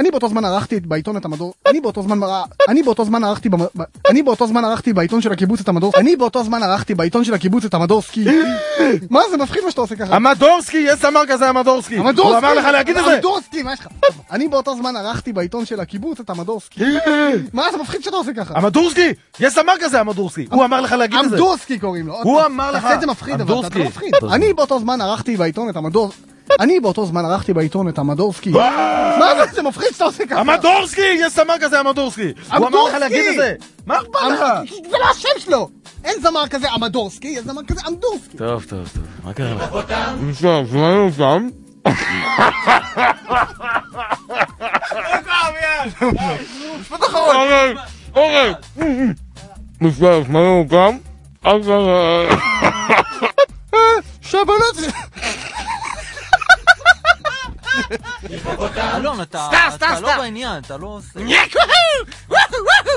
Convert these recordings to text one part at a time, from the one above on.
אני באותו זמן ערכתי בעיתון את המדור, אני באותו זמן, אני באותו זמן ערכתי, אני באותו זמן ערכתי בעיתון של הקיבוץ את המדור, אני באותו זמן ערכתי בעיתון של הקיבוץ את המדורסקי. מה זה מפחיד מה שאתה עושה ככה? המדורסקי, יש זמר כזה המדורסקי. הוא אמר לך להגיד את זה? המדורסקי, מה יש לך? אני באותו זמן ערכתי בעיתון של הקיבוץ את המדורסקי. מה זה מפחיד שאתה עושה ככה? המדורסקי, יש זמר כזה המדורסקי. הוא אמר לך להגיד את זה. המדורסקי קוראים לו. הוא אמר לך. תעשה את זה מפחיד, אבל אתה לא מפחיד. אני באותו זמן ערכתי בעיתון את המדור... אני באותו זמן ערכתי בעיתון את המדורסקי. מה זה? זה מפחיד שאתה עושה ככה. המדורסקי! יש זמר כזה המדורסקי! הוא אמר לך להגיד את זה! מה אכפת לך? זה לא השם שלו! אין זמר כזה אמדורסקי, יש זמר כזה אמדורסקי. טוב, טוב, טוב. מה קרה לך? בסדר, שמענו שם. משפט אחרון. אוקיי. בסדר, שמענו גם. אלון, אתה לא בעניין, אתה לא עושה...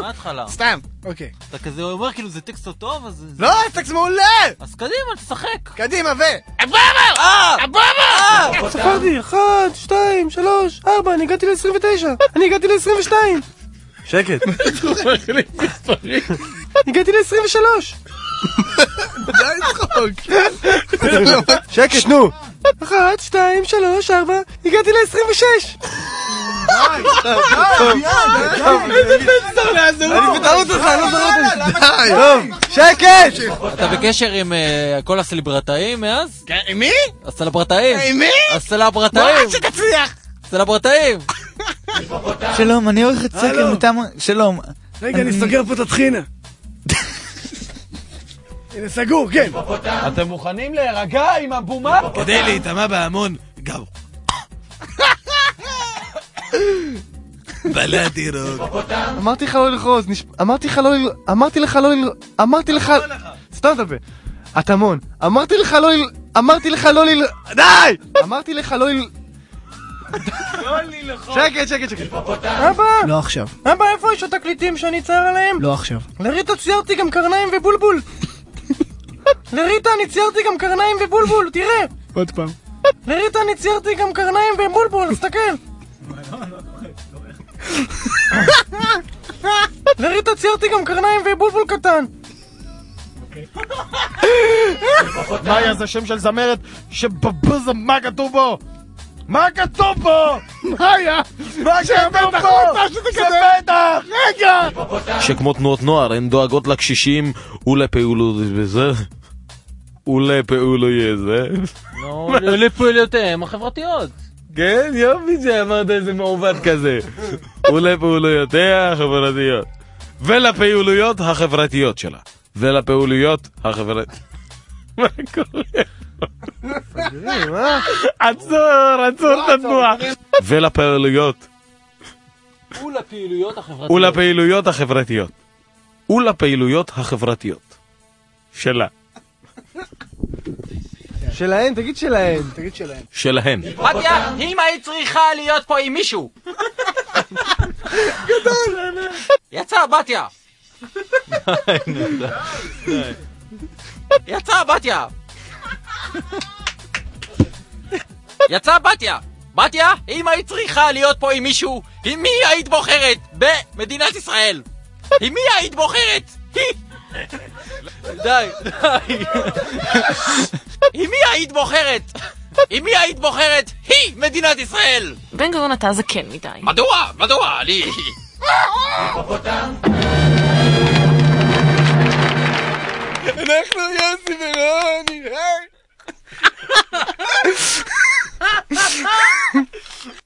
מה ההתחלה? סתם, אוקיי. אתה כזה אומר כאילו זה טקסט לא טוב, אז... לא, טקסט מעולה! אז קדימה, תשחק. קדימה, ו... אבאבא! אבאבא! ספרתי, אחת, שתיים, שלוש, ארבע, אני הגעתי ל-29. אני הגעתי ל-22. שקט. הגעתי ל-23. די צחוק. שקט, נו. אחת, שתיים, שלוש, ארבע, הגעתי ל-26. איזה בן זונה זה הוא! אני בטעות אותך, אני לא שקט! אתה בקשר עם אה, כל הסלברטאים מאז? עם מי? הסלברטאים. עם מי? הסלברטאים. מה שתצליח! הסלברטאים. שלום, אני עורכת סקר מטעם... שלום. רגע, אני סוגר פה את הטחינה. הנה, סגור, כן. אתם מוכנים להירגע עם הבומה? כדי להיטמע בהמון, גם. בלעתי רוק. אמרתי לך לא ללחוז, אמרתי לך לא ל... אמרתי לך לא ל... אמרתי לך... סתום את הפה. הטמון. אמרתי לך לא ל... אמרתי לך לא ל... די! אמרתי לך לא ל... שקט, שקט, שקט. אבא! לא עכשיו. אבא, איפה יש התקליטים שאני אצייר עליהם? לא עכשיו. לריטה ציירתי גם קרניים ובולבול. לריטה אני ציירתי גם קרניים ובולבול, תראה! עוד פעם. לריטה אני ציירתי גם קרניים ובולבול, תסתכל! לריטה ציירתי גם קרניים ובולבול קטן! מאיה זה שם של זמרת שבבוזה מה כתוב בו? מה כתוב בו? מאיה! מה כתוב שזה זה. בטח! רגע! שכמו תנועות נוער הן דואגות לקשישים ולפעולות וזה ולפעולויי זה נו, לפעולותיהם החברתיות. כן יופי שאמרת איזה מעוות כזה ולפעולויותיה החברתיות ולפעילויות החברתיות שלה ולפעילויות החברתיות מה קורה? עצור, עצור את התנועה ולפעילויות ולפעילויות החברתיות. ולפעילויות החברתיות. ולפעילויות החברתיות. שלה. שלהן, תגיד שלהן. תגיד שלהם. שלהן. בתיה, אם היית צריכה להיות פה עם מישהו. גדול. יצא בתיה. יצא בתיה. יצא בתיה. בתיה, אם היית צריכה להיות פה עם מישהו, עם מי היית בוחרת במדינת ישראל? עם מי היית בוחרת? די, די. עם מי היית בוחרת? עם מי היית בוחרת? היא מדינת ישראל! בן גוריון אתה זקן מדי. מדוע? מדוע? אני... אנחנו יוסי ורוני, היי!